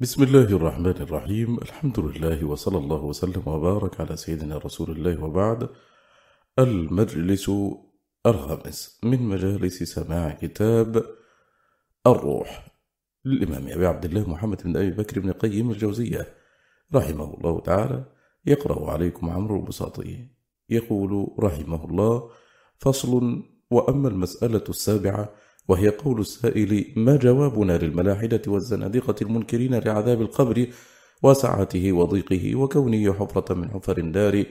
بسم الله الرحمن الرحيم. الحمد لله وصلى الله وسلم وبارك على سيدنا رسول الله وبعد. المجلس الخامس من مجالس سماع كتاب الروح للإمام أبي عبد الله محمد بن أبي بكر بن قيم الجوزية رحمه الله تعالى. يقرأ عليكم عمرو البساطي يقول رحمه الله فصل وأما المسألة السابعة وهي قول السائل ما جوابنا للملاحدة والزنادقة المنكرين لعذاب القبر وسعته وضيقه وكونه حفرة من حفر النار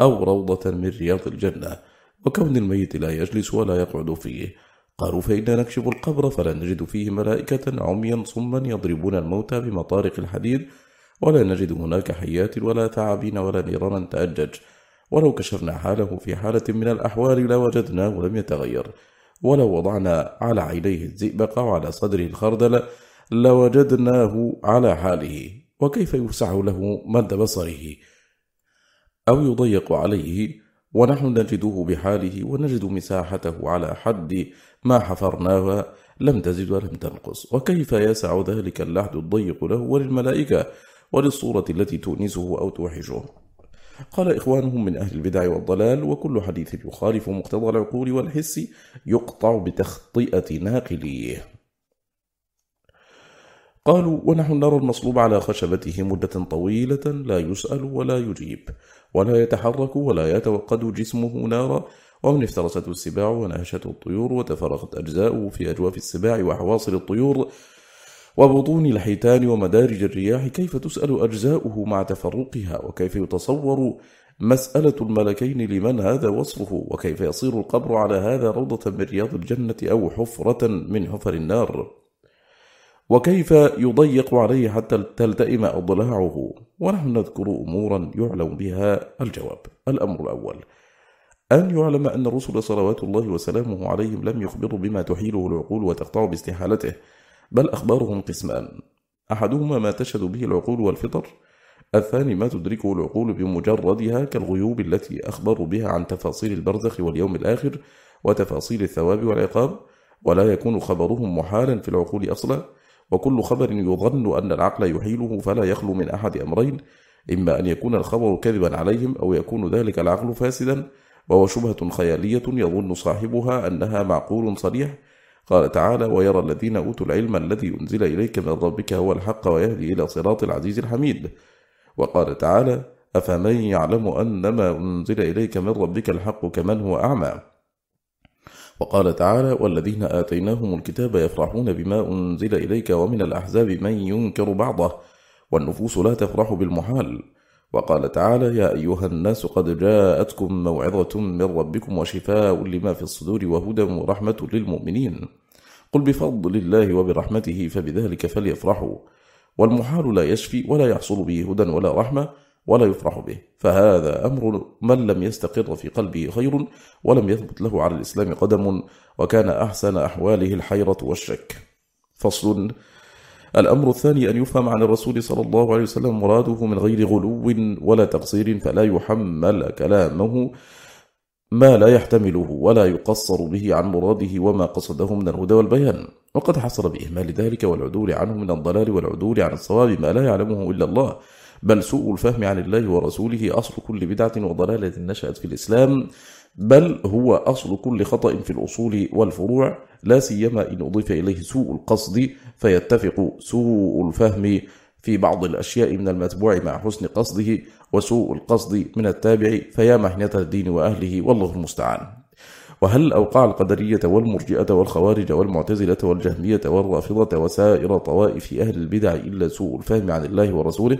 أو روضة من رياض الجنة وكون الميت لا يجلس ولا يقعد فيه؟ قالوا فإنا نكشف القبر فلا نجد فيه ملائكة عميا صما يضربون الموتى بمطارق الحديد ولا نجد هناك حيات ولا ثعابين ولا نيرانا تأجج. ولو كشفنا حاله في حالة من الأحوال لوجدناه لم يتغير. ولو وضعنا على عينيه الزئبق وعلى صدره الخردل لوجدناه على حاله وكيف يوسع له مد بصره؟ أو يضيق عليه ونحن نجده بحاله ونجد مساحته على حد ما حفرناها لم تزد ولم تنقص. وكيف يسع ذلك اللحد الضيق له وللملائكة وللصورة التي تؤنسه أو توحشه؟ قال إخوانهم من أهل البدع والضلال وكل حديث يخالف مقتضى العقول والحس يقطع بتخطئة ناقليه. قالوا ونحن نرى المصلوب على خشبته مدة طويلة لا يسأل ولا يجيب ولا يتحرك ولا يتوقد جسمه نارا ومن افترست السباع ونهشت الطيور وتفرغت أجزاؤه في أجواف السباع وحواصل الطيور وبطون الحيتان ومدارج الرياح كيف تسأل أجزاؤه مع تفرقها وكيف يتصور مسألة الملكين لمن هذا وصفه وكيف يصير القبر على هذا روضة من رياض الجنة أو حفرة من حفر النار وكيف يضيق عليه حتى تلتئم أضلاعه ونحن نذكر أمورا يعلم بها الجواب الأمر الأول أن يعلم أن الرسل صلوات الله وسلامه عليهم لم يخبروا بما تحيله العقول وتقطع باستحالته بل أخبارهم قسمان. أحدهما ما تشهد به العقول والفطر الثاني ما تدركه العقول بمجردها كالغيوب التي أخبر بها عن تفاصيل البرزخ واليوم الآخر وتفاصيل الثواب والعقاب ولا يكون خبرهم محالا في العقول أصلا. وكل خبر يظن أن العقل يحيله فلا يخلو من أحد أمرين إما أن يكون الخبر كذبا عليهم أو يكون ذلك العقل فاسدا. وهو شبهة خيالية يظن صاحبها أنها معقول صريح قال تعالى ويرى الذين أوتوا العلم الذي أنزل إليك من ربك هو الحق ويهدي إلى صراط العزيز الحميد. وقال تعالى أفمن يعلم أن ما أنزل إليك من ربك الحق كمن هو أعمى؟ وقال تعالى والذين آتيناهم الكتاب يفرحون بما أنزل إليك ومن الأحزاب من ينكر بعضه والنفوس لا تفرح بالمحال. وقال تعالى يا أيها الناس قد جاءتكم موعظة من ربكم وشفاء لما في الصدور وهدى ورحمة للمؤمنين. قل بفضل الله وبرحمته فبذلك فليفرحوا. والمحال لا يشفي ولا يحصل به هدى ولا رحمة ولا يفرح به. فهذا أمر من لم يستقر في قلبه خير ولم يثبت له على الإسلام قدم وكان أحسن أحواله الحيرة والشك. فصل الأمر الثاني أن يفهم عن الرسول صلى الله عليه وسلم مراده من غير غلو ولا تقصير فلا يحمل كلامه ما لا يحتمله ولا يقصر به عن مراده وما قصده من الهدى والبيان. وقد حصل بإهمال ذلك والعدول عنه من الضلال والعدول عن الصواب ما لا يعلمه إلا الله. بل سوء الفهم عن الله ورسوله أصل كل بدعة وضلالة نشأت في الإسلام. بل هو أصل كل خطأ في الأصول والفروع لا سيما إن أضيف إليه سوء القصد فيتفق سوء الفهم في بعض الأشياء من المتبوع مع حسن قصده وسوء القصد من التابع فيا محنة الدين وأهله والله المستعان وهل أوقع القدرية والمرجئة والخوارج والمعتزلة والجهمية والرافضة وسائر طوائف أهل البدع إلا سوء الفهم عن الله ورسوله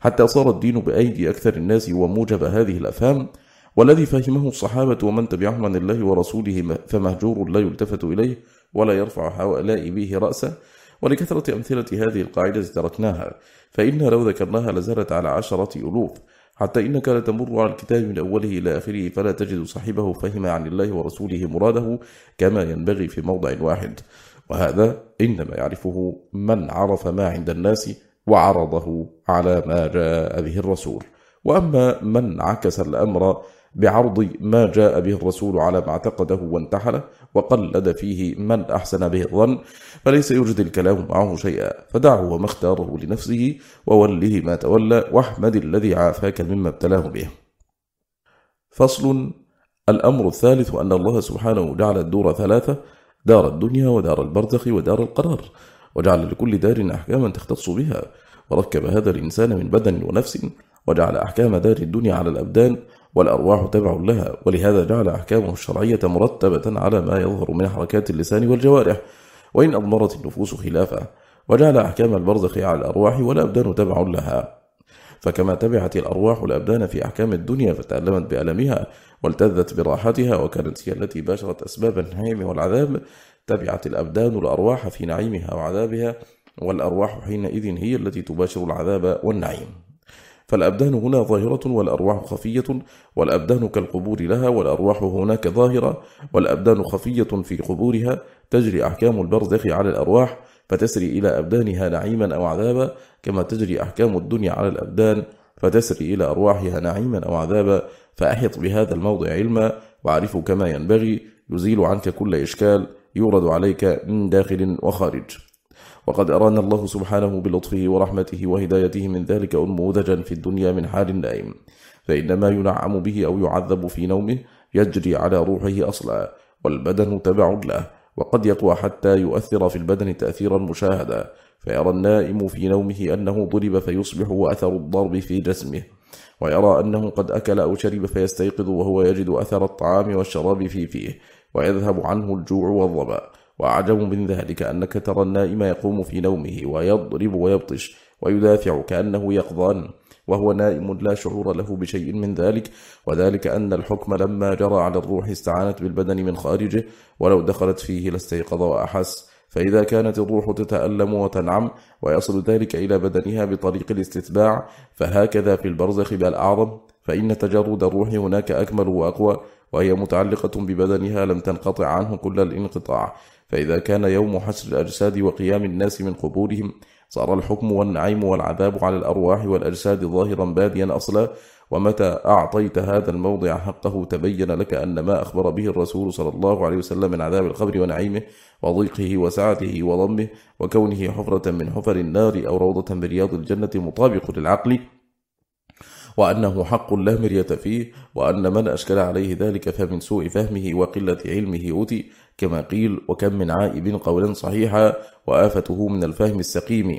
حتى صار الدين بأيدي أكثر الناس وموجب هذه الأفهام؟ والذي فهمه الصحابة ومن تبعهم عن الله ورسوله فمهجور لا يلتفت إليه ولا يرفع حوالاء به رأسه. ولكثرة أمثلة هذه القاعدة تركناها فإنها لو ذكرناها لزالت على عشرة ألوف. حتى إنك لتمر على الكتاب من أوله إلى آخره فلا تجد صاحبه فهم عن الله ورسوله مراده كما ينبغي في موضع واحد. وهذا إنما يعرفه من عرف ما عند الناس وعرضه على ما جاء به الرسول. وأما من عكس الأمر بعرض ما جاء به الرسول على ما اعتقده وانتحله وقلد فيه من أحسن به الظن فليس يجدي الكلام معه شيئا فدعه وما اختاره لنفسه ووله ما تولى واحمد الذي عافاك مما ابتلاه به. فصل الأمر الثالث أن الله سبحانه جعل الدور ثلاثة دار الدنيا ودار البرزخ ودار القرار وجعل لكل دار أحكاما تختص بها وركب هذا الإنسان من بدن ونفس وجعل أحكام دار الدنيا على الأبدان والأرواح تبع لها ولهذا جعل أحكامه الشرعية مرتبة على ما يظهر من حركات اللسان والجوارح وإن أضمرت النفوس خلافه وجعل أحكام البرزخ على الأرواح والأبدان تبع لها. فكما تبعت الأرواح الأبدان في أحكام الدنيا فتألمت بألمها والتذت براحتها وكانت هي التي باشرت أسباب النعيم والعذاب تبعت الأبدان الأرواح في نعيمها وعذابها والأرواح حينئذ هي التي تباشر العذاب والنعيم. فالأبدان هنا ظاهرة والأرواح خفية والأبدان كالقبور لها والأرواح هناك ظاهرة والأبدان خفية في قبورها تجري أحكام البرزخ على الأرواح فتسري إلى أبدانها نعيما أو عذابا كما تجري أحكام الدنيا على الأبدان فتسري إلى أرواحها نعيما أو عذابا. فأحط بهذا الموضع علما وعرف كما ينبغي يزيل عنك كل إشكال يورد عليك من داخل وخارج. وقد أرانا الله سبحانه بلطفه ورحمته وهدايته من ذلك أنموذجا في الدنيا من حال النائم فإنما ينعم به أو يعذب في نومه يجري على روحه أصلا والبدن تبع له وقد يقوى حتى يؤثر في البدن تأثيرا مشاهدا. فيرى النائم في نومه أنه ضرب فيصبح وأثر الضرب في جسمه ويرى أنه قد أكل أو شرب فيستيقظ وهو يجد أثر الطعام والشراب في فيه ويذهب عنه الجوع والضباء وأعجب من ذلك أنك ترى النائم يقوم في نومه ويضرب ويبطش ويدافع كأنه يقضان وهو نائم لا شعور له بشيء من ذلك وذلك أن الحكم لما جرى على الروح استعانت بالبدن من خارجه ولو دخلت فيه لاستيقظ وأحس. فإذا كانت الروح تتألم وتنعم ويصل ذلك إلى بدنها بطريق الاستتباع فهكذا في البرزخ بالأعظم فإن تجرد الروح هناك أكمل وأقوى وهي متعلقة ببدنها لم تنقطع عنه كل الانقطاع. فإذا كان يوم حشر الأجساد وقيام الناس من قبورهم صار الحكم والنعيم والعذاب على الأرواح والأجساد ظاهرا باديا أصلا. ومتى أعطيت هذا الموضع حقه تبين لك أن ما أخبر به الرسول صلى الله عليه وسلم من عذاب القبر ونعيمه وضيقه وسعته وضمه وكونه حفرة من حفر النار أو روضة من رياض الجنة مطابق للعقل. وأنه حق لا مرية فيه وأن من أشكل عليه ذلك فمن سوء فهمه وقلة علمه أتي كما قيل وكم من عائب قولا صحيحا وآفته من الفهم السقيم.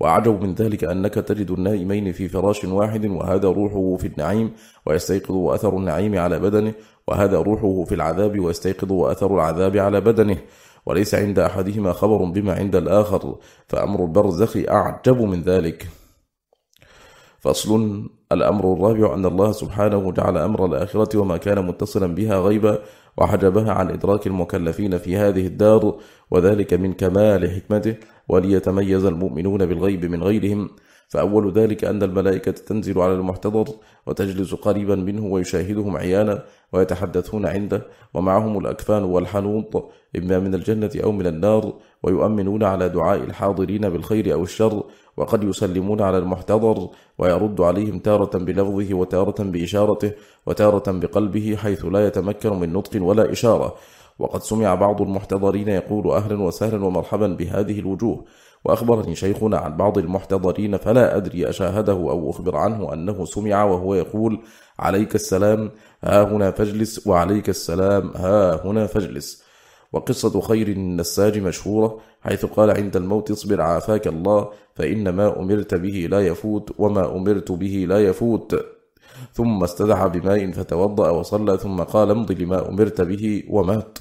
وعجب من ذلك أنك تجد النائمين في فراش واحد وهذا روحه في النعيم ويستيقظ أثر النعيم على بدنه وهذا روحه في العذاب ويستيقظ أثر العذاب على بدنه. وليس عند أحدهما خبر بما عند الآخر فأمر البرزخ أعجب من ذلك. فصل الأمر الرابع أن الله سبحانه جعل أمر الآخرة وما كان متصلا بها غيبا وحجبها عن إدراك المكلفين في هذه الدار وذلك من كمال حكمته وليتميز المؤمنون بالغيب من غيرهم. فأول ذلك أن الملائكة تنزل على المحتضر وتجلس قريبا منه ويشاهدهم عيانا ويتحدثون عنده ومعهم الأكفان والحنوط إما من الجنة أو من النار ويؤمنون على دعاء الحاضرين بالخير أو الشر وقد يسلمون على المحتضر ويرد عليهم تارة بلفظه وتارة بإشارته وتارة بقلبه حيث لا يتمكن من نطق ولا إشارة. وقد سمع بعض المحتضرين يقول أهلا وسهلا ومرحبا بهذه الوجوه. وأخبرني شيخنا عن بعض المحتضرين فلا أدري أشاهده أو أخبر عنه أنه سمع وهو يقول عليك السلام ها هنا فاجلس وعليك السلام ها هنا فاجلس. وقصة خير النساج مشهورة حيث قال عند الموت اصبر عافاك الله فإن ما أمرت به لا يفوت وما أمرت به لا يفوت. ثم استدعى بماء فتوضأ وصلى ثم قال امضي لما أمرت به ومات.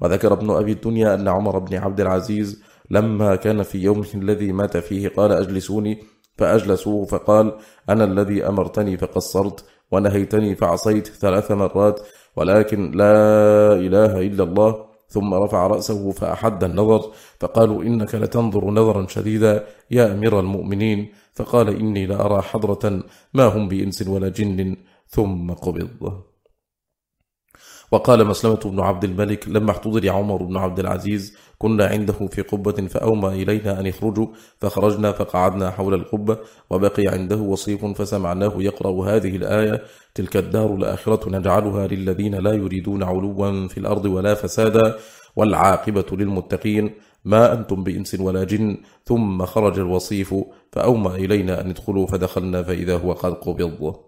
وذكر ابن أبي الدنيا أن عمر بن عبد العزيز لما كان في يومه الذي مات فيه قال أجلسوني؟ فأجلسوه فقال أنا الذي أمرتني فقصرت ونهيتني فعصيت ثلاث مرات ولكن لا إله إلا الله. ثم رفع رأسه فأحد النظر فقالوا إنك لتنظر نظرا شديدا يا أمير المؤمنين. فقال إني لأرى حضرة ما هم بإنس ولا جن. ثم قبض. وقال مسلمة بن عبد الملك لما احتضر عمر بن عبد العزيز كنا عنده في قبة فأومى إلينا أن يخرجوا فخرجنا فقعدنا حول القبة وبقي عنده وصيف فسمعناه يقرأ هذه الآية تلك الدار الآخرة نجعلها للذين لا يريدون علوا في الأرض ولا فسادا والعاقبة للمتقين ما أنتم بإنس ولا جن ثم خرج الوصيف فأومى إلينا أن ندخلوا فدخلنا فإذا هو قد قبض.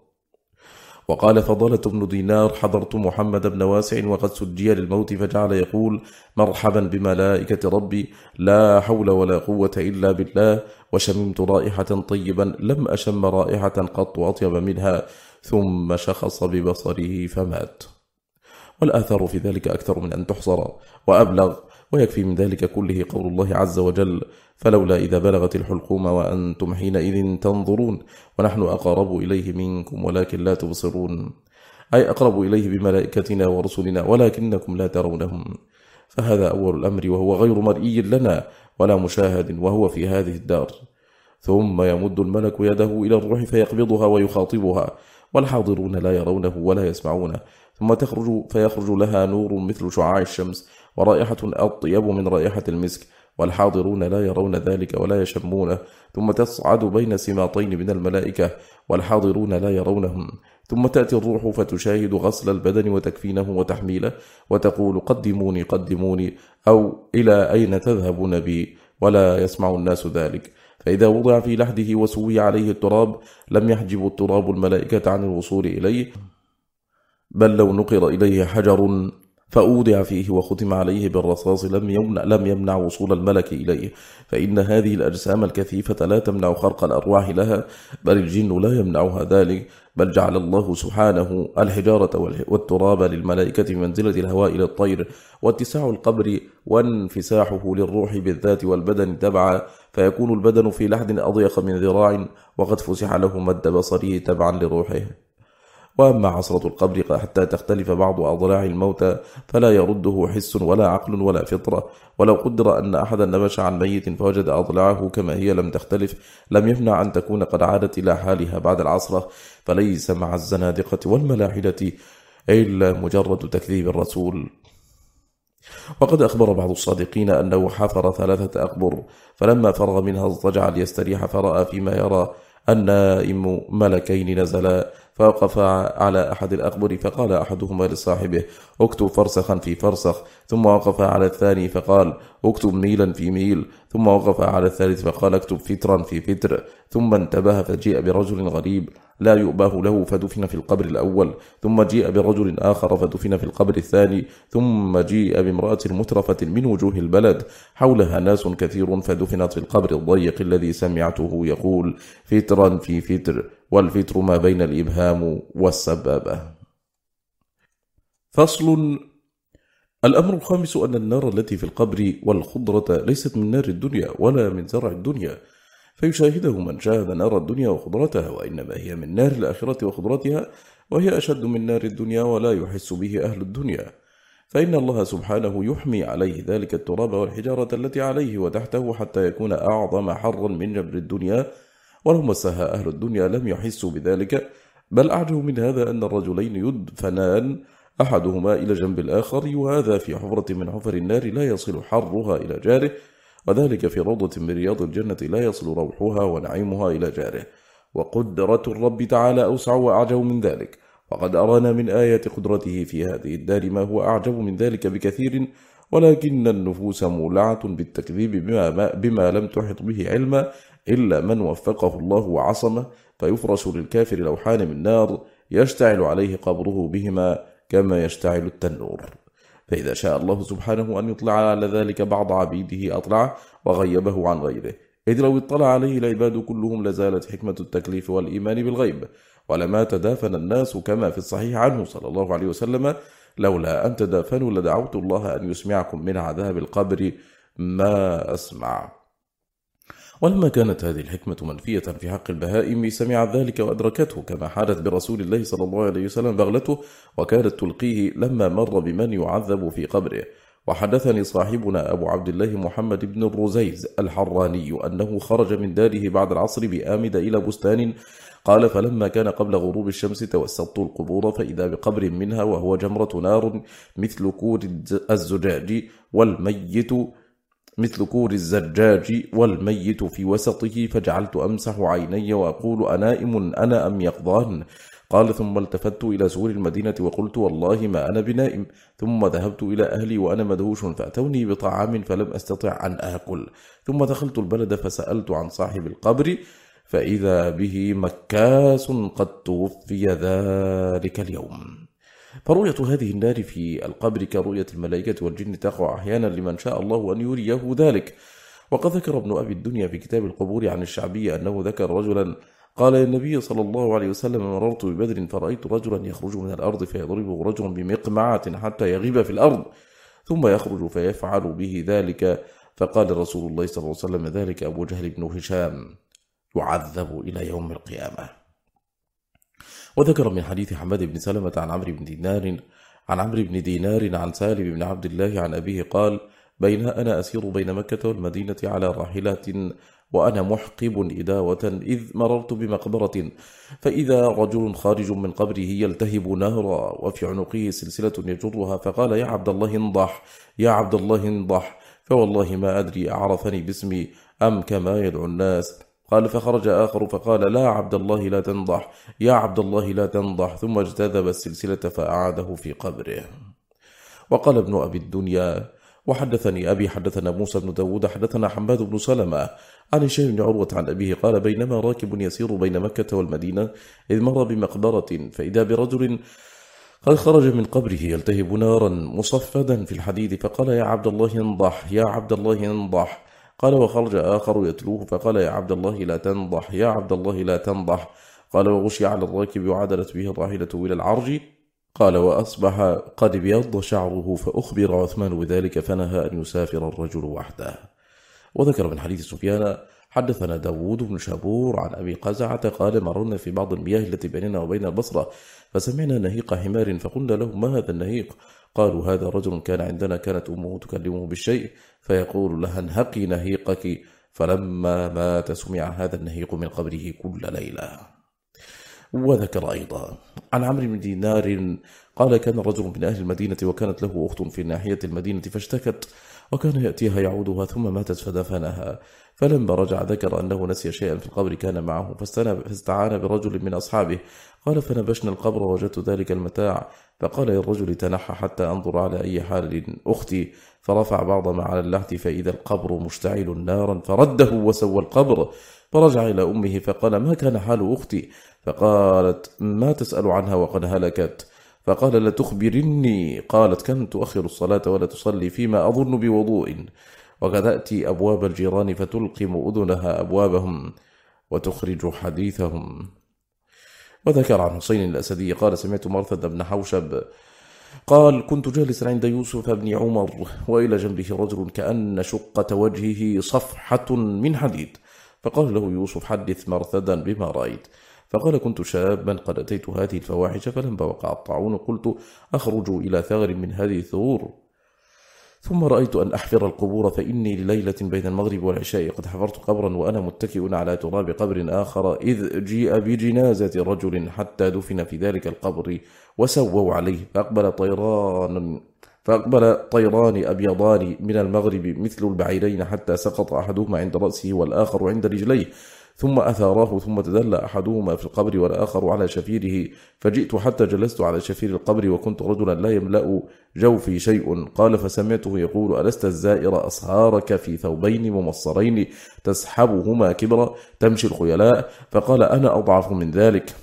وقال فضلة بن دينار حضرت محمد بن واسع وقد سجي للموت فجعل يقول مرحبا بملائكة ربي لا حول ولا قوة إلا بالله وشممت رائحة طيبا لم أشم رائحة قط أطيب منها ثم شخص ببصره فمات والآثار في ذلك أكثر من أن تحصر وأبلغ ويكفي من ذلك كله قول الله عز وجل فلولا إذا بلغت الحلقوم وأنتم حينئذ تنظرون ونحن أقرب إليه منكم ولكن لا تبصرون. أي أقرب إليه بملائكتنا ورسلنا ولكنكم لا ترونهم. فهذا أول الأمر وهو غير مرئي لنا ولا مشاهد وهو في هذه الدار. ثم يمد الملك يده إلى الروح فيقبضها ويخاطبها والحاضرون لا يرونه ولا يسمعونه ثم تخرج فيخرج لها نور مثل شعاع الشمس ورائحة أطيب من رائحة المسك والحاضرون لا يرون ذلك ولا يشمونه ثم تصعد بين سماطين من الملائكة والحاضرون لا يرونهم ثم تأتي الروح فتشاهد غسل البدن وتكفينه وتحميله وتقول قدموني قدموني أو إلى أين تذهب نبي ولا يسمع الناس ذلك. فإذا وضع في لحده وسوي عليه التراب لم يحجب التراب الملائكة عن الوصول إليه بل لو نقر إليه حجر فأودع فيه وختم عليه بالرصاص لم يمنع, لم يمنع وصول الملك إليه. فإن هذه الأجسام الكثيفة لا تمنع خرق الأرواح لها بل الجن لا يمنعها ذلك. بل جعل الله سبحانه الحجارة والتراب للملائكة منزلة الهواء للطير واتساع القبر وانفساحه للروح بالذات والبدن تبعا. فيكون البدن في لحد أضيق من ذراع وقد فسح له مد بصره تبعا لروحه. وأما عصرة القبر حتى تختلف بعض أضلاع الموتى فلا يرده حس ولا عقل ولا فطرة. ولو قدر أن أحدا نبش عن ميت فوجد أضلاعه كما هي لم تختلف. لم يمنع أن تكون قد عادت إلى حالها بعد العصرة. فليس مع الزنادقة والملاحدة إلا مجرد تكذيب الرسول. وقد أخبر بعض الصادقين أنه حفر ثلاثة أقبر. فلما فرغ منها اضطجع ليستريح فرأى فيما يرى النائم ملكين نزلا. فوقف على أحد الأقبر فقال أحدهما لصاحبه اكتب فرسخا في فرسخ. ثم وقف على الثاني فقال اكتب ميلا في ميل. ثم وقف على الثالث فقال اكتب فترا في فتر. ثم انتبه فجيء برجل غريب. لا يؤباه له فدفن في القبر الأول. ثم جيء برجل آخر فدفن في القبر الثاني. ثم جيء بامرأة مترفة من وجوه البلد. حولها ناس كثير فدفنت في القبر الضيق الذي سمعته يقول فترا في فتر. والفطر ما بين الإبهام والسبابة. فصل الأمر الخامس أن النار التي في القبر والخضرة ليست من نار الدنيا ولا من زرع الدنيا فيشاهده من شاهد نار الدنيا وخضرتها وإنما هي من نار الآخرة وخضرتها وهي أشد من نار الدنيا ولا يحس به أهل الدنيا. فإن الله سبحانه يحمي عليه ذلك التراب والحجارة التي عليه وتحته حتى يكون أعظم حرا من جبر الدنيا ولو مسها أهل الدنيا لم يحسوا بذلك. بل أعجب من هذا أن الرجلين يدفنان. أحدهما إلى جنب الآخر وهذا في حفرة من حفر النار لا يصل حرها إلى جاره. وذلك في روضة من رياض الجنة لا يصل روحها ونعيمها إلى جاره. وقدرة الرب تعالى أوسع وأعجب من ذلك. وقد أرانا من آيات قدرته في هذه الدار ما هو أعجب من ذلك بكثير. ولكن النفوس مولعة بالتكذيب بما, بما لم تحط به علما. إلا من وفقه الله وعصمه فيفرش للكافر لوحان من نار يشتعل عليه قبره بهما كما يشتعل التنور. فإذا شاء الله سبحانه أن يطلع على ذلك بعض عبيده أطلعه وغيبه عن غيره إذ لو اطلع عليه العباد كلهم لزالت حكمة التكليف والإيمان بالغيب ولما تدافن الناس كما في الصحيح عنه صلى الله عليه وسلم لولا أن تدافنوا لدعوت الله أن يسمعكم من عذاب القبر. ما أسمع. ولما كانت هذه الحكمة منفية في حق البهائم سمعت ذلك وأدركته كما حالت برسول الله صلى الله عليه وسلم بغلته وكانت تلقيه لما مر بمن يعذب في قبره. وحدثني صاحبنا أبو عبد الله محمد بن الرزيز الحراني أنه خرج من داره بعد العصر بآمد إلى بستان قال فلما كان قبل غروب الشمس توسطت القبور فإذا بقبر منها وهو جمرة نار مثل كور الزجاج والميت مثل كور الزجاج والميت في وسطه فجعلت أمسح عيني وأقول أنائم أنا أم يقظان قال ثم التفت إلى سور المدينة وقلت والله ما أنا بنائم. ثم ذهبت إلى أهلي وأنا مدهوش فأتوني بطعام فلم أستطع أن أكل. ثم دخلت البلد فسألت عن صاحب القبر فإذا به مكاس قد توفي ذلك اليوم. فرؤية هذه النار في القبر كرؤية الملائكة والجن تقع أحيانا لمن شاء الله أن يريه ذلك. وقد ذكر ابن أبي الدنيا في كتاب القبور عن الشعبية أنه ذكر رجلا قال النبي صلى الله عليه وسلم مررت ببدر فرأيت رجلا يخرج من الأرض فيضربه رجل بمقمعة حتى يغيب في الأرض ثم يخرج فيفعل به ذلك. فقال رسول الله صلى الله عليه وسلم ذلك أبو جهل بن هشام يعذب إلى يوم القيامة. وذكر من حديث حماد بن سلمة عن عمرو بن دينار عن عمرو بن دينار عن سالم بن عبد الله عن أبيه قال بين أنا أسير بين مكة والمدينة على راحلة وأنا محقب إداوة إذ مررت بمقبرة فإذا رجل خارج من قبره يلتهب نارا وفي عنقه سلسلة يجرها فقال يا عبد الله انضح يا عبد الله انضح فوالله ما أدري أعرفني باسمي أم كما يدعو الناس. قال فخرج آخر فقال لا عبد الله لا تنضح. يا عبد الله لا تنضح. ثم اجتذب السلسلة فأعاده في قبره. وقال ابن أبي الدنيا وحدثني أبي حدثنا موسى بن داود حدثنا حماد بن سلمة عن شيء بن عروة عن أبيه قال بينما راكب يسير بين مكة والمدينة إذ مر بمقبرة فإذا برجل قد خرج من قبره يلتهب نارا مصفدا في الحديد فقال يا عبد الله انضح يا عبد الله انضح. قال وخرج آخر يتلوه فقال يا عبد الله لا تنضح يا عبد الله لا تنضح. قال وغشي على الراكب وعدلت به الراحلة إلى العرج. قال وأصبح قد بيض شعره فأخبر عثمان بذلك فنهى أن يسافر الرجل وحده. وذكر من حديث سفيان حدثنا داوود بن شابور عن أبي قزعة قال مرنا في بعض المياه التي بيننا وبين البصرة فسمعنا نهيق حمار فقلنا له ما هذا النهيق؟ قالوا هذا رجل كان عندنا كانت أمه تكلمه بالشيء فيقول لها انهقي نهيقك. فلما مات سمع هذا النهيق من قبره كل ليلة. وذكر أيضا عن عمرو بن دينار قال كان رجل من أهل المدينة وكانت له أخت في ناحية المدينة فاشتكت وكان يأتيها يعودها ثم ماتت فدفنها. فلما رجع ذكر أنه نسي شيئا في القبر كان معه فاستعان برجل من أصحابه. قال فنبشنا القبر وجدت ذلك المتاع. فقال الرجل تنحى حتى أنظر على أي حال أختي. فرفع بعض ما على اللحد فإذا القبر مشتعل نارا فرده وسوى القبر. فرجع إلى أمه فقال ما كان حال أختي؟ فقالت ما تسأل عنها وقد هلكت. فقال لا تخبرني. قالت كم تؤخر الصلاة ولا تصلي فيما أظن بوضوء. وغذأتي أبواب الجيران فتلقم أذنها أبوابهم وتخرج حديثهم. وذكر عن حسين الأسدي قال سمعت مرثد بن حوشب قال كنت جالسا عند يوسف بن عمر وإلى جنبه رجل كأن شقة وجهه صفحة من حديد. فقال له يوسف حدث مرثدا بما رأيت فقال كنت شابا قد أتيت هذه الفواحش فلما وقع الطاعون. قلت أخرج إلى ثغر من هذه الثغور ثم رأيت أن أحفر القبور فإني لليلة بين المغرب والعشاء قد حفرت قبرا وأنا متكئ على تراب قبر آخر إذ جيء بجنازة رجل حتى دفن في ذلك القبر وسووا عليه. فأقبل طيران فأقبل طيران أبيضان من المغرب مثل البعيرين حتى سقط أحدهما عند رأسه والآخر عند رجليه. ثم أثاراه ثم تدلى أحدهما في القبر والآخر على شفيره فجئت حتى جلست على شفير القبر وكنت رجلا لا يملأ جوفي شيء. قال فسمعته يقول ألست الزائر أصهارك في ثوبين ممصرين تسحبهما كبرا تمشي الخيلاء؟ فقال أنا أضعف من ذلك.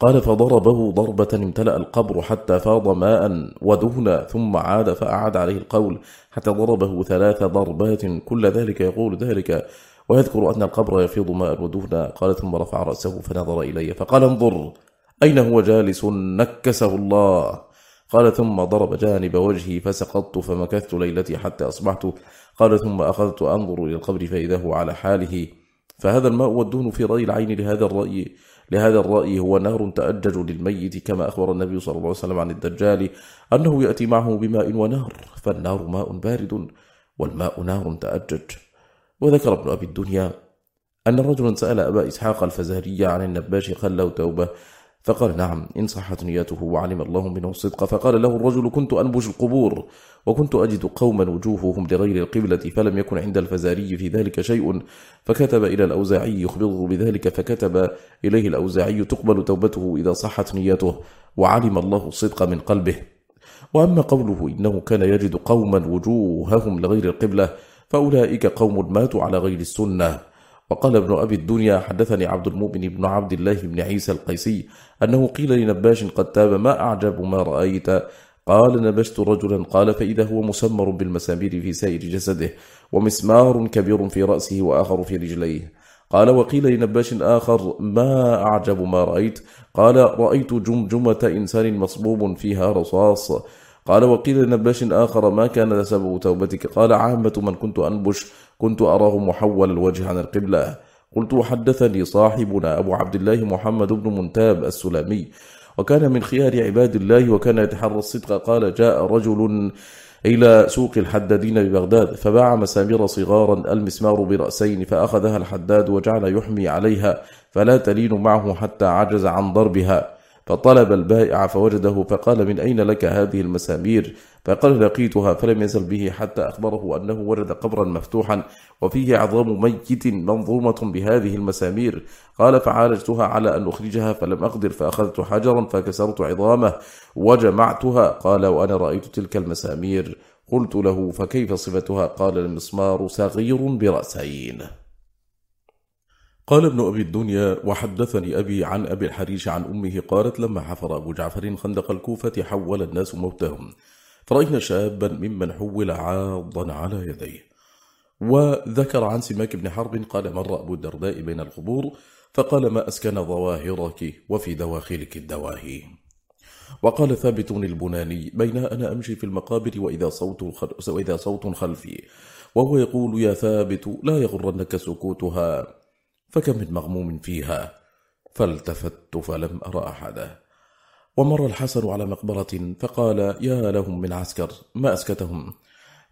قال فضربه ضربة امتلأ القبر حتى فاض ماء ودهنا ثم عاد فأعاد عليه القول حتى ضربه ثلاث ضربات. كل ذلك يقول ذلك ويذكر أن القبر يفيض ماء ودهنا قال ثم رفع رأسه فنظر إلي فقال انظر أين هو جالس نكسه الله؟ قال ثم ضرب جانب وجهي فسقطت فمكثت ليلتي حتى أصبحت. قال ثم أخذت أنظر إلى القبر فإذا هو على حاله. فهذا الماء والدهن في رأي العين لهذا الرأي. لهذا الرأي هو نهر تأجج للميت كما أخبر النبي صلى الله عليه وسلم عن الدجال أنه يأتي معه بماء ونهر فالنار ماء بارد والماء نار تأجج. وذكر ابن أبي الدنيا أن رجلا سأل أبا إسحاق الفزهري عن النباش خل توبة فقال نعم إن صحت نياته وعلم الله منه الصدق فقال له الرجل كنت أنبش القبور وكنت أجد قوما وجوههم لغير القبلة فلم يكن عند الفزاري في ذلك شيء فكتب إلى الأوزاعي يخبره بذلك فكتب إليه الأوزاعي تقبل توبته إذا صحت نياته وعلم الله الصدق من قلبه. وأما قوله إنه كان يجد قوما وجوههم لغير القبلة فأولئك قوم ماتوا على غير السنة. وقال ابن أبي الدنيا حدثني عبد المؤمن بن عبد الله بن عيسى القيسي أنه قيل لنباش قد تاب ما أعجب ما رأيت؟ قال نبشت رجلا. قال فإذا هو مسمر بالمسامير في سائر جسده ومسمار كبير في رأسه وآخر في رجليه. قال وقيل لنباش آخر ما أعجب ما رأيت؟ قال رأيت جمجمة إنسان مصبوب فيها رصاص. قال وقيل لنباش آخر ما كان سبب توبتك. قال عامة من كنت أنبش كنت أراه محول الوجه عن القبلة. قلت وحدثني صاحبنا أبو عبد الله محمد بن منتاب السلامي. وكان من خيار عباد الله وكان يتحرى الصدق. قال جاء رجل إلى سوق الحدادين ببغداد فباع مسامير صغارا المسمار برأسين فأخذها الحداد وجعل يحمي عليها فلا تلين معه حتى عجز عن ضربها. فطلب البائع فوجده فقال من أين لك هذه المسامير؟ فقال لقيتها فلم يزل به حتى أخبره أنه وجد قبرا مفتوحا وفيه عظام ميت منظومة بهذه المسامير. قال فعالجتها على أن أخرجها فلم أقدر فأخذت حجرا فكسرت عظامه وجمعتها. قال وأنا رأيت تلك المسامير. قلت له فكيف صفتها؟ قال المسمار صغير برأسين. قال ابن أبي الدنيا وحدثني أبي عن أبي الحريش عن أمه قالت لما حفر أبو جعفر خندق الكوفة حول الناس موتهم. فرأينا شابا ممن حول عاضا على يديه. وذكر عن سماك بن حرب قال مر أبو الدرداء بين القبور فقال ما أسكن ظواهرك وفي دواخلك الدواهي. وقال ثابت البناني بين أنا أمشي في المقابر وإذا صوت, وإذا صوت خلفي. وهو يقول يا ثابت لا يغرنك سكوتها. فكم من مغموم فيها؟ فالتفت فلم أرى أحدا. ومر الحسن على مقبرة فقال يا لهم من عسكر ما أسكتهم؟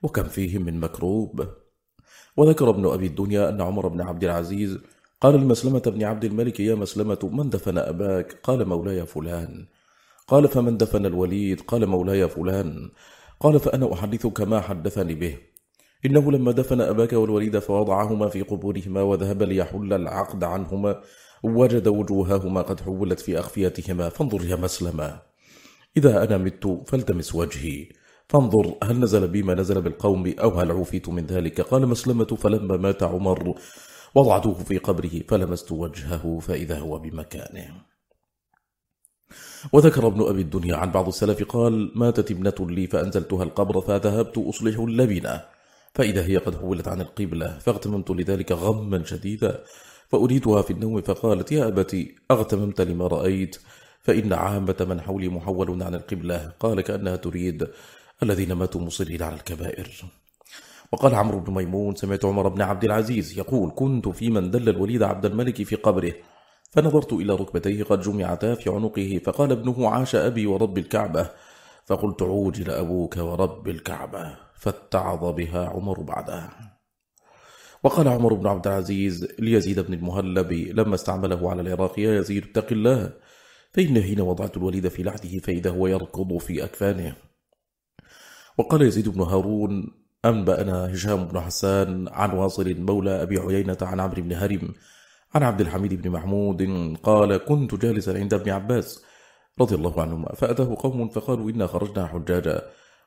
وكم فيهم من مكروب؟ وذكر ابن أبي الدنيا أن عمر بن عبد العزيز قال المسلمة بن عبد الملك يا مسلمة من دفن أباك؟ قال مولاي فلان. قال فمن دفن الوليد؟ قال مولاي فلان. قال فأنا أحدثك ما حدثني به. إنه لما دفن أباك والوليد فوضعهما في قبورهما وذهب ليحل العقد عنهما وجد وجوههما قد حولت في أخفيتهما فانظر يا مسلمة إذا أنا مت فالتمس وجهي. فانظر هل نزل بي ما نزل بالقوم أو هل عوفيت من ذلك؟ قال مسلمة فلما مات عمر وضعته في قبره فلمست وجهه فإذا هو بمكانه. وذكر ابن أبي الدنيا عن بعض السلف قال ماتت ابنة لي فأنزلتها القبر فذهبت أصلح اللبنة. فإذا هي قد حولت عن القبلة فاغتممت لذلك غما شديدا فأريدها في النوم فقالت يا أبتي أغتممت لما رأيت فإن عامة من حولي محولون عن القبلة قال كأنها تريد الذين ماتوا مصرين على الكبائر. وقال عمرو بن ميمون سمعت عمر بن عبد العزيز يقول كنت في من دل الوليد عبد الملك في قبره فنظرت إلى ركبتيه قد جمعتا في عنقه فقال ابنه عاش أبي ورب الكعبة. فقلت عوج لأبوك ورب الكعبة فاتعظ بها عمر بعدها. وقال عمر بن عبد العزيز ليزيد بن المهلب لما استعمله على العراق يا يزيد اتق الله فإن حين وضعت الوليد في لحده فإذا هو يركض في أكفانه. وقال يزيد بن هارون أنبأنا هشام بن حسان عن واصل مولى أبي عيينة عن عمرو بن هرم عن عبد الحميد بن محمود قال كنت جالسا عند ابن عباس رضي الله عنهما. فأتاه قوم فقالوا إنا خرجنا حجاجا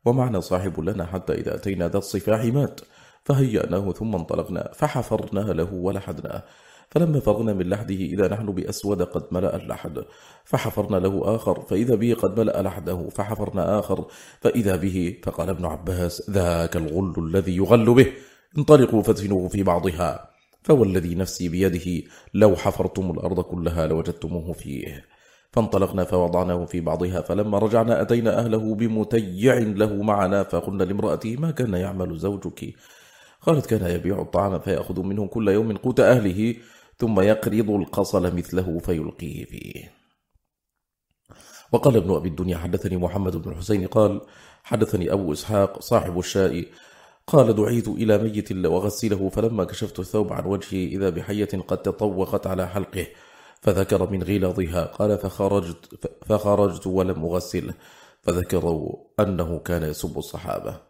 ومعنا صاحب لنا حتى إذا أتينا ذا الصفاح مات. فهيأناه ثم انطلقنا فحفرنا له ولحدناه فلما فرغنا من لحده إذا نحن بأسود قد ملأ اللحد. فحفرنا له آخر. فإذا به قد ملأ لحده فحفرنا آخر. فإذا به فقال ابن عباس ذاك الغل الذي يغل به. انطلقوا فتنوه في بعضها. فوالذي نفسي بيده لو حفرتم الأرض كلها لوجدتموه فيه. فانطلقنا فوضعناه في بعضها فلما رجعنا أتينا أهله بمتيع له معنا فقلنا لامرأته ما كان يعمل زوجك؟ قالت كان يبيع الطعام فيأخذ منه كل يوم قوت أهله ثم يقرض القصل مثله فيلقيه فيه. وقال ابن أبي الدنيا حدثني محمد بن الحسين قال حدثني أبو إسحاق صاحب الشاء قال دعيت إلى ميت وغسله فلما كشفت الثوب عن وجهه إذا بحية قد تطوقت على حلقه فذكر من غلظها قال فخرجت, فخرجت ولم أغسله فذكروا أنه كان يسب الصحابة.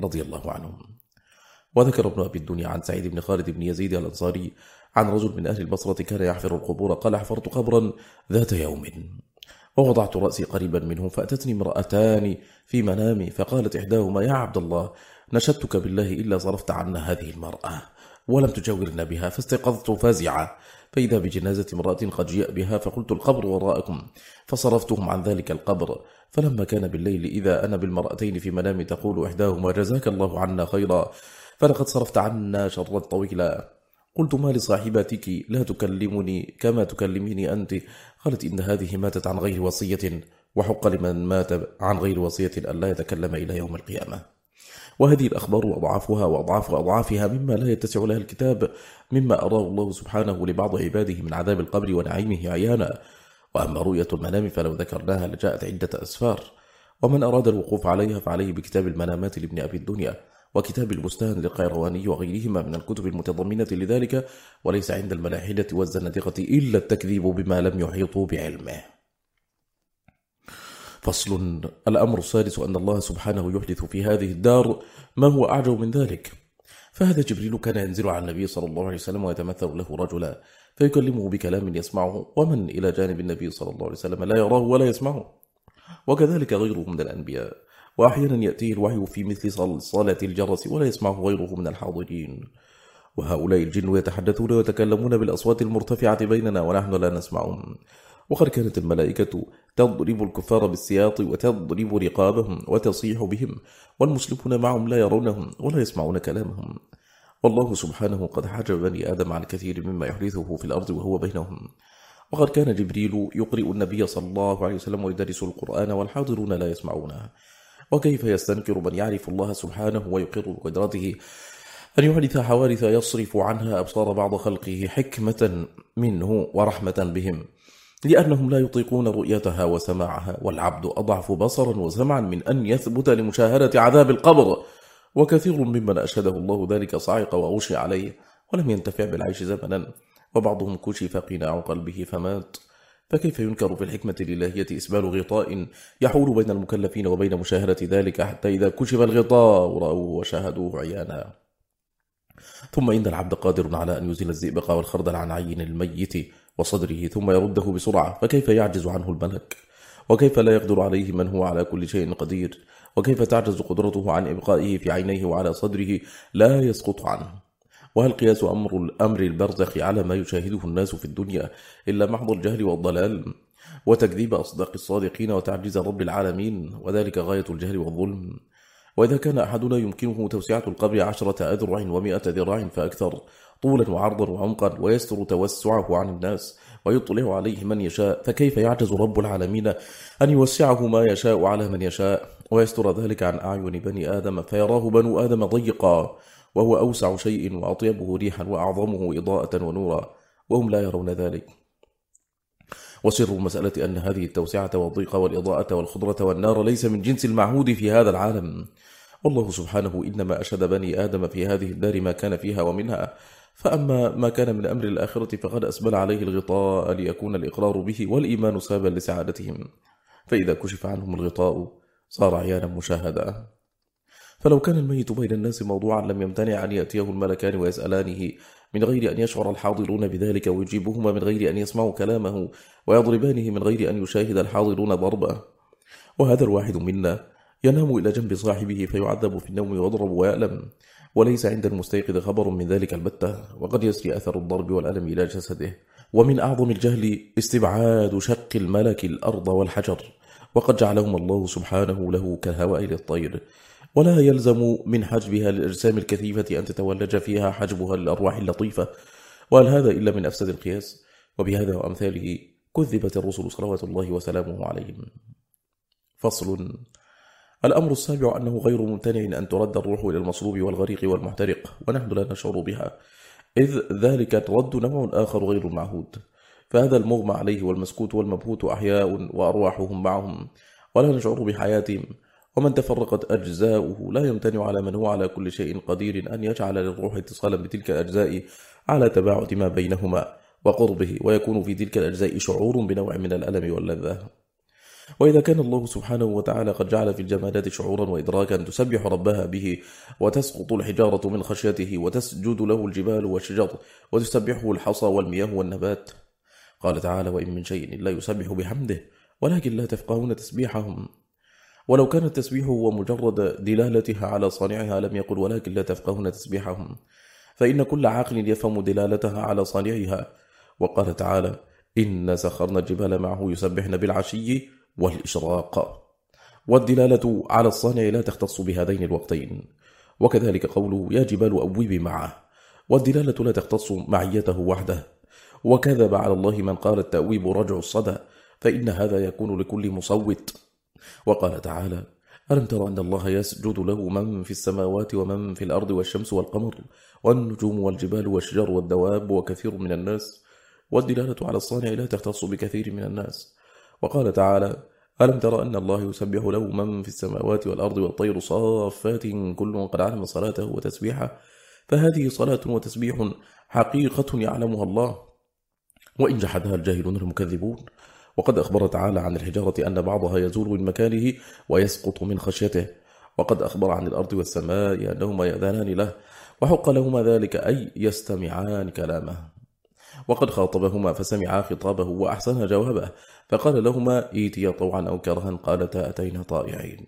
رضي الله عنهم. وذكر ابن أبي الدنيا عن سعيد بن خالد بن يزيد الأنصاري عن رجل من أهل البصرة كان يحفر القبور قال حفرت قبرا ذات يوم. ووضعت رأسي قريبا منه فأتتني امرأتان في منامي فقالت إحداهما يا عبد الله نشدتك بالله إلا صرفت عنا هذه المرأة. ولم تجاورنا بها فاستيقظت فازعة. فإذا بجنازة امرأة قد جاء بها فقلت القبر وراءكم. فصرفتهم عن ذلك القبر. فلما كان بالليل إذا أنا بالمرأتين في منام تقول إحداهما جزاك الله عنا خيرا. فلقد صرفت عنا شرا طويلا. قلت ما لصاحباتك؟ لا تكلمني كما تكلميني أنت. قالت إن هذه ماتت عن غير وصية. وحق لمن مات عن غير وصية أن لا يتكلم إلى يوم القيامة. وهذه الأخبار وأضعافها وأضعاف أضعافها مما لا يتسع لها الكتاب مما أراه الله سبحانه لبعض عباده من عذاب القبر ونعيمه عيانا. وأما رؤية المنام فلو ذكرناها لجاءت عدة أسفار. ومن أراد الوقوف عليها فعليه بكتاب المنامات لابن أبي الدنيا وكتاب المستهن للقيرواني وغيرهما من الكتب المتضمنة لذلك وليس عند الملاحدة والزندقة إلا التكذيب بما لم يحيطوا بعلمه. فصل الأمر السادس أن الله سبحانه يحدث في هذه الدار ما هو أعجب من ذلك؟ فهذا جبريل كان ينزل على النبي صلى الله عليه وسلم ويتمثل له رجلا فيكلمه بكلام يسمعه ومن إلى جانب النبي صلى الله عليه وسلم لا يراه ولا يسمعه. وكذلك غيره من الأنبياء. وأحيانا يأتيه الوحي في مثل صالة الجرس ولا يسمعه غيره من الحاضرين. وهؤلاء الجن يتحدثون ويتكلمون بالأصوات المرتفعة بيننا ونحن لا نسمعهم. وقد كانت الملائكة تضرب الكفار بالسياط وتضرب رقابهم وتصيح بهم والمسلمون معهم لا يرونهم ولا يسمعون كلامهم. والله سبحانه قد حجب بني آدم عن كثير مما يحدثه في الأرض وهو بينهم. وقد كان جبريل يقرئ النبي صلى الله عليه وسلم ويدرس القرآن والحاضرون لا يسمعونه. وكيف يستنكر من يعرف الله سبحانه ويقر بقدرته أن يحدث حوادث يصرف عنها أبصار بعض خلقه حكمة منه ورحمة بهم؟ لأنهم لا يطيقون رؤيتها وسماعها والعبد أضعف بصرا وسمعا من أن يثبت لمشاهدة عذاب القبر. وكثير ممن أشهده الله ذلك صعق وغشي عليه ولم ينتفع بالعيش زمنا. وبعضهم كشف قناع قلبه فمات. فكيف ينكر في الحكمة الإلهية إسبال غطاء يحول بين المكلفين وبين مشاهدة ذلك حتى إذا كشف الغطاء رأوه وشاهدوه عيانا؟ ثم إن العبد قادر على أن يزيل الزئبق والخردل عن عين الميت. وصدره ثم يرده بسرعة فكيف يعجز عنه الملك؟ وكيف لا يقدر عليه من هو على كل شيء قدير؟ وكيف تعجز قدرته عن إبقائه في عينيه وعلى صدره لا يسقط عنه؟ وهل قياس أمر الأمر البرزخ على ما يشاهده الناس في الدنيا إلا محض الجهل والضلال؟ وتكذيب أصدق الصادقين وتعجيز رب العالمين وذلك غاية الجهل والظلم؟ وإذا كان أحدنا يمكنه توسعة القبر عشرة أذرع ومئة ذراع فأكثر طولا وعرضا وعمقا ويستر توسعه عن الناس ويطلع عليه من يشاء فكيف يعجز رب العالمين أن يوسعه ما يشاء على من يشاء؟ ويستر ذلك عن أعين بني آدم فيراه بنو آدم ضيقا وهو أوسع شيء وأطيبه ريحا وأعظمه إضاءة ونورا وهم لا يرون ذلك. وسر المسألة أن هذه التوسعة والضيق والإضاءة والخضرة والنار ليس من جنس المعهود في هذا العالم. والله سبحانه إنما أشهد بني آدم في هذه الدار ما كان فيها ومنها. فأما ما كان من أمر الآخرة فقد أسبل عليه الغطاء ليكون الإقرار به والإيمان سابا لسعادتهم. فإذا كشف عنهم الغطاء صار عيانا مشاهدا. فلو كان الميت بين الناس موضوعا لم يمتنع أن يأتيه الملكان ويسألانه من غير أن يشعر الحاضرون بذلك ويجيبهما من غير أن يسمعوا كلامه ويضربانه من غير أن يشاهد الحاضرون ضربه وهذا الواحد منا ينام إلى جنب صاحبه فيعذب في النوم ويضرب ويألم. وليس عند المستيقظ خبر من ذلك البتة. وقد يسري أثر الضرب والألم إلى جسده. ومن أعظم الجهل استبعاد شق الملك الأرض والحجر. وقد جعلهم الله سبحانه له كهواء للطير ولا يلزم من حجبها للأجسام الكثيفة أن تتولج فيها حجبها للأرواح اللطيفة. وهل هذا إلا من أفسد القياس؟ وبهذا وأمثاله كذبت الرسل صلوات الله وسلامه عليهم. فصل. الأمر السابع أنه غير ممتنع أن ترد الروح إلى المصلوب والغريق والمحترق ونحن لا نشعر بها. إذ ذلك ترد نوع آخر غير معهود. فهذا المغمى عليه والمسكوت والمبهوت أحياء وأرواحهم معهم ولا نشعر بحياتهم. ومن تفرقت أجزاؤه لا يمتنع على من هو على كل شيء قدير أن يجعل للروح اتصالا بتلك الأجزاء على تباعد ما بينهما وقربه ويكون في تلك الأجزاء شعور بنوع من الألم واللذة. وإذا كان الله سبحانه وتعالى قد جعل في الجمادات شعورا وإدراكا تسبح ربها به وتسقط الحجارة من خشيته وتسجد له الجبال والشجر وتسبحه الحصى والمياه والنبات. قال تعالى وإن من شيء إلا يسبح بحمده ولكن لا تفقهون تسبيحهم. ولو كان التسبيح هو مجرد دلالتها على صانعها لم يقل ولكن لا تفقهون تسبيحهم. فإن كل عاقل يفهم دلالتها على صانعها. وقال تعالى إن سخرنا الجبال معه يسبحن بالعشي والإشراق. والدلالة على الصانع لا تختص بهذين الوقتين. وكذلك قوله يا جبال أبوي معه. والدلالة لا تختص معيته وحده. وكذب على الله من قال التأويب رجع الصدى. فإن هذا يكون لكل مصوت. وقال تعالى ألم تر أن الله يسجد له من في السماوات ومن في الأرض والشمس والقمر والنجوم والجبال والشجر والدواب وكثير من الناس؟ والدلالة على الصانع لا تختص بكثير من الناس. وقال تعالى ألم تر أن الله يسبح له من في السماوات والأرض والطير صافات كل قد علم صلاته وتسبيحه فهذه صلاة وتسبيح حقيقة يعلمها الله. وإن جحدها الجاهلون المكذبون. وقد أخبر تعالى عن الحجارة أن بعضها يزول من مكانه ويسقط من خشيته. وقد أخبر عن الأرض والسماء أنهما يأذنان له وحق لهما ذلك أي يستمعان كلامه. وقد خاطبهما فسمعا خطابه وأحسن جوابه. فقال لهما ايتيا طوعا أو كرها قالتا أتينا طائعين.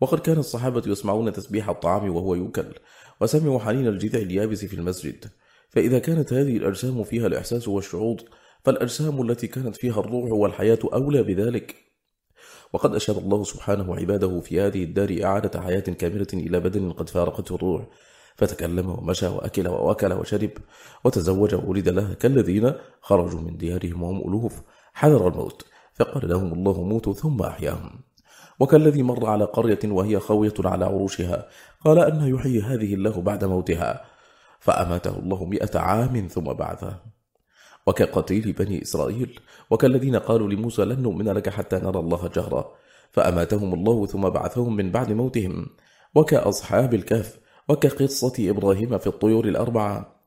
وقد كان الصحابة يسمعون تسبيح الطعام وهو يوكل وسمعوا حنين الجذع اليابس في المسجد. فإذا كانت هذه الأجسام فيها الإحساس والشعوض فالأجسام التي كانت فيها الروح والحياة أولى بذلك. وقد أشهد الله سبحانه عباده في هذه الدار إعادة حياة كاملة إلى بدن قد فارقته الروح. فتكلم ومشى وأكل وأكل وشرب وتزوج وولد لها كالذين خرجوا من ديارهم وهم ألوف. حذر الموت. فقال لهم الله موتوا ثم أحياهم. وكالذي مر على قرية وهي خاوية على عروشها قال أن يحيي هذه الله بعد موتها. فأماته الله مئة عام ثم بعثه. وكقتيل بني إسرائيل وكالذين قالوا لموسى لن نؤمن لك حتى نرى الله جهرا. فأماتهم الله ثم بعثهم من بعد موتهم. وكأصحاب الكهف وكقصة إبراهيم في الطيور الأربعة.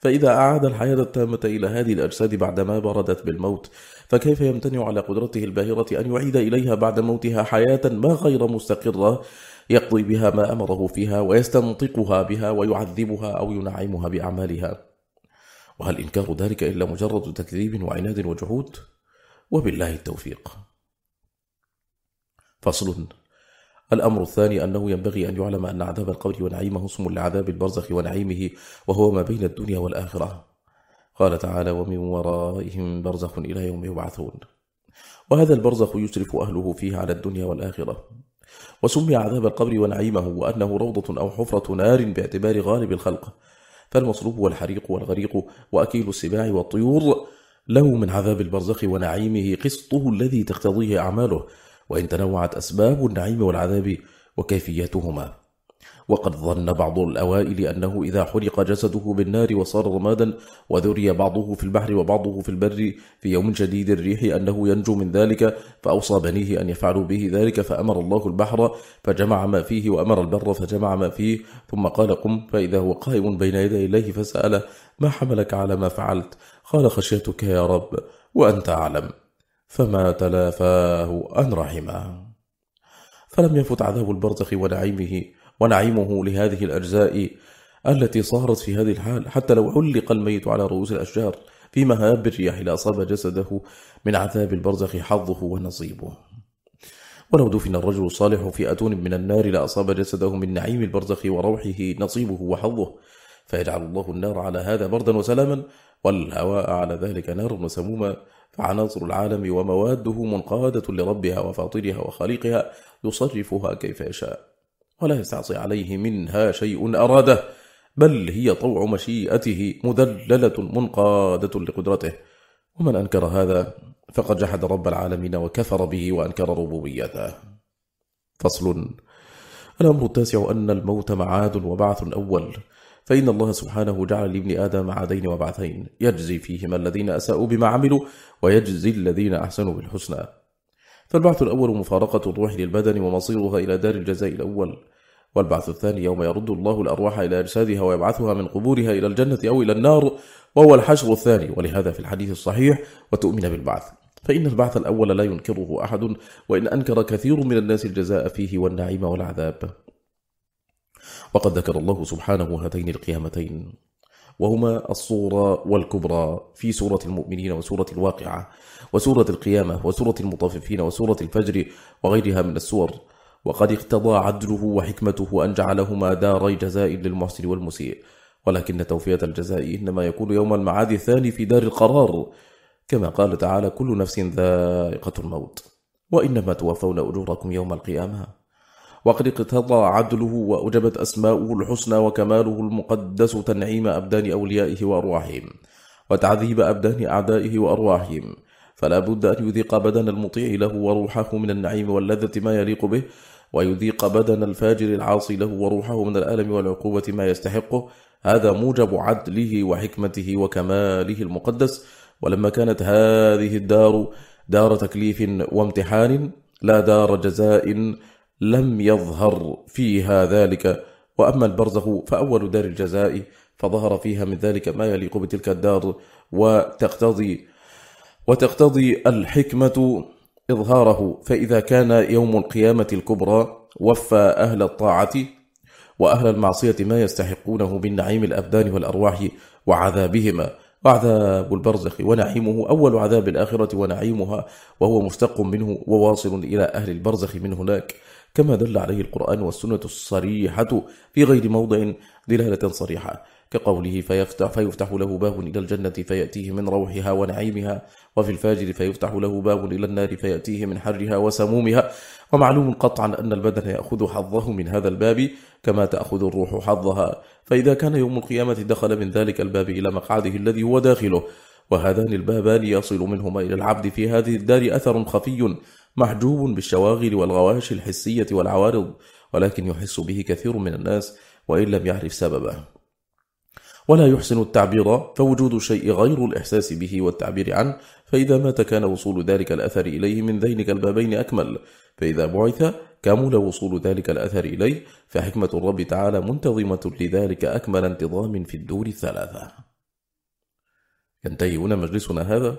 فإذا أعاد الحياة التامة إلى هذه الأجساد بعدما بردت بالموت فكيف يمتنع على قدرته الباهرة أن يعيد إليها بعد موتها حياة ما غير مستقرة يقضي بها ما أمره فيها ويستنطقها بها ويعذبها أو ينعمها بأعمالها وهل إنكار ذلك إلا مجرد تكذيب وعناد وجهود؟ وبالله التوفيق فصل الأمر الثاني أنه ينبغي أن يعلم أن عذاب القبر ونعيمه اسم لعذاب البرزخ ونعيمه وهو ما بين الدنيا والآخرة. قال تعالى ومن ورائهم برزخ إلى يوم يبعثون. وهذا البرزخ يشرف أهله فيه على الدنيا والآخرة. وسمي عذاب القبر ونعيمه وأنه روضة أو حفرة نار باعتبار غالب الخلق. فالمصلوب والحريق والغريق وأكيل السباع والطيور له من عذاب البرزخ ونعيمه قسطه الذي تقتضيه أعماله. وإن تنوعت أسباب النعيم والعذاب وكيفيتهما. وقد ظن بعض الأوائل أنه إذا حرق جسده بالنار وصار رمادا وذري بعضه في البحر وبعضه في البر في يوم شديد الريح أنه ينجو من ذلك فأوصى بنيه أن يفعلوا به ذلك فأمر الله البحر فجمع ما فيه وأمر البر فجمع ما فيه ثم قال قم فإذا هو قائم بين يدي الله فسأله ما حملك على ما فعلت؟ قال خشيتك يا رب وأنت أعلم. فما تلافاه أن رحمه. فلم يفت عذاب البرزخ ونعيمه ونعيمه لهذه الأجزاء التي صارت في هذه الحال حتى لو علق الميت على رؤوس الأشجار في مهاب الرياح لأصاب جسده من عذاب البرزخ حظه ونصيبه. ولو دفن الرجل الصالح في أتون من النار لأصاب جسده من نعيم البرزخ وروحه نصيبه وحظه فيجعل الله النار على هذا بردا وسلاما والهواء على ذلك نار وسموما فعناصر العالم ومواده منقادة لربها وفاطرها وخالقها يصرفها كيف يشاء ولا يستعصي عليه منها شيء أراده بل هي طوع مشيئته مدللة منقادة لقدرته. ومن أنكر هذا فقد جحد رب العالمين وكفر به وأنكر ربوبيته. فصل. الأمر التاسع أن الموت معاد وبعث أول فإن الله سبحانه جعل لابن آدم عادين وبعثين يجزي فيهما الذين أساءوا بما عملوا ويجزي الذين أحسنوا بالحسنى. فالبعث الأول مفارقة الروح للبدن ومصيرها إلى دار الجزاء الأول والبعث الثاني يوم يرد الله الأرواح إلى أجسادها ويبعثها من قبورها إلى الجنة أو إلى النار وهو الحشر الثاني ولهذا في الحديث الصحيح وتؤمن بالبعث. فإن البعث الأول لا ينكره أحد وإن أنكر كثير من الناس الجزاء فيه والنعيم والعذاب. وقد ذكر الله سبحانه هاتين القيامتين وهما الصورة والكبرى في سورة المؤمنين وسورة الواقعة وسورة القيامة وسورة المطففين وسورة الفجر وغيرها من السور. وقد اقتضى عدله وحكمته أن جعلهما داري جزاء للمحسن والمسيء. ولكن توفية الجزاء إنما يكون يوم المعاد الثاني في دار القرار. كما قال تعالى كل نفس ذائقة الموت. وإنما توفون أجوركم يوم القيامة. وقد اقتضى عدله وأجبت أسماؤه الحسنى وكماله المقدس تنعيم أبدان أوليائه وأرواحهم وتعذيب أبدان أعدائه وأرواحهم. فلا بد أن يذيق بدن المطيع له وروحه من النعيم واللذة ما يليق به ويذيق بدن الفاجر العاصي له وروحه من الألم والعقوبة ما يستحقه. هذا موجب عدله وحكمته وكماله المقدس. ولما كانت هذه الدار دار تكليف وامتحان لا دار جزاء لم يظهر فيها ذلك وأما البرزخ فأول دار الجزاء فظهر فيها من ذلك ما يليق بتلك الدار وتقتضي وتقتضي الحكمة إظهاره. فإذا كان يوم القيامة الكبرى وفى أهل الطاعة وأهل المعصية ما يستحقونه من نعيم الأبدان والأرواح وعذابهما. وعذاب البرزخ ونعيمه أول عذاب الآخرة ونعيمها وهو مشتق منه وواصل إلى أهل البرزخ من هناك. كما دل عليه القرآن والسنة الصريحة في غير موضع دلالة صريحة كقوله فيفتح, فيفتح له باب إلى الجنة فيأتيه من روحها ونعيمها وفي الفاجر فيفتح له باب إلى النار فيأتيه من حرها وسمومها. ومعلوم قطعا أن البدن يأخذ حظه من هذا الباب كما تأخذ الروح حظها. فإذا كان يوم القيامة دخل من ذلك الباب إلى مقعده الذي هو داخله. وهذان البابان يصل منهما إلى العبد في هذه الدار أثر خفي محجوب بالشواغل والغواشي الحسية والعوارض ولكن يحس به كثير من الناس وإن لم يعرف سببه. ولا يحسن التعبير فوجود شيء غير الإحساس به والتعبير عنه فإذا مات كان وصول ذلك الأثر إليه من ذينك البابين أكمل. فإذا بعث كامل وصول ذلك الأثر إليه فحكمة الرب تعالى منتظمة لذلك أكمل انتظام في الدور الثلاثة. ينتهي هنا مجلسنا هذا.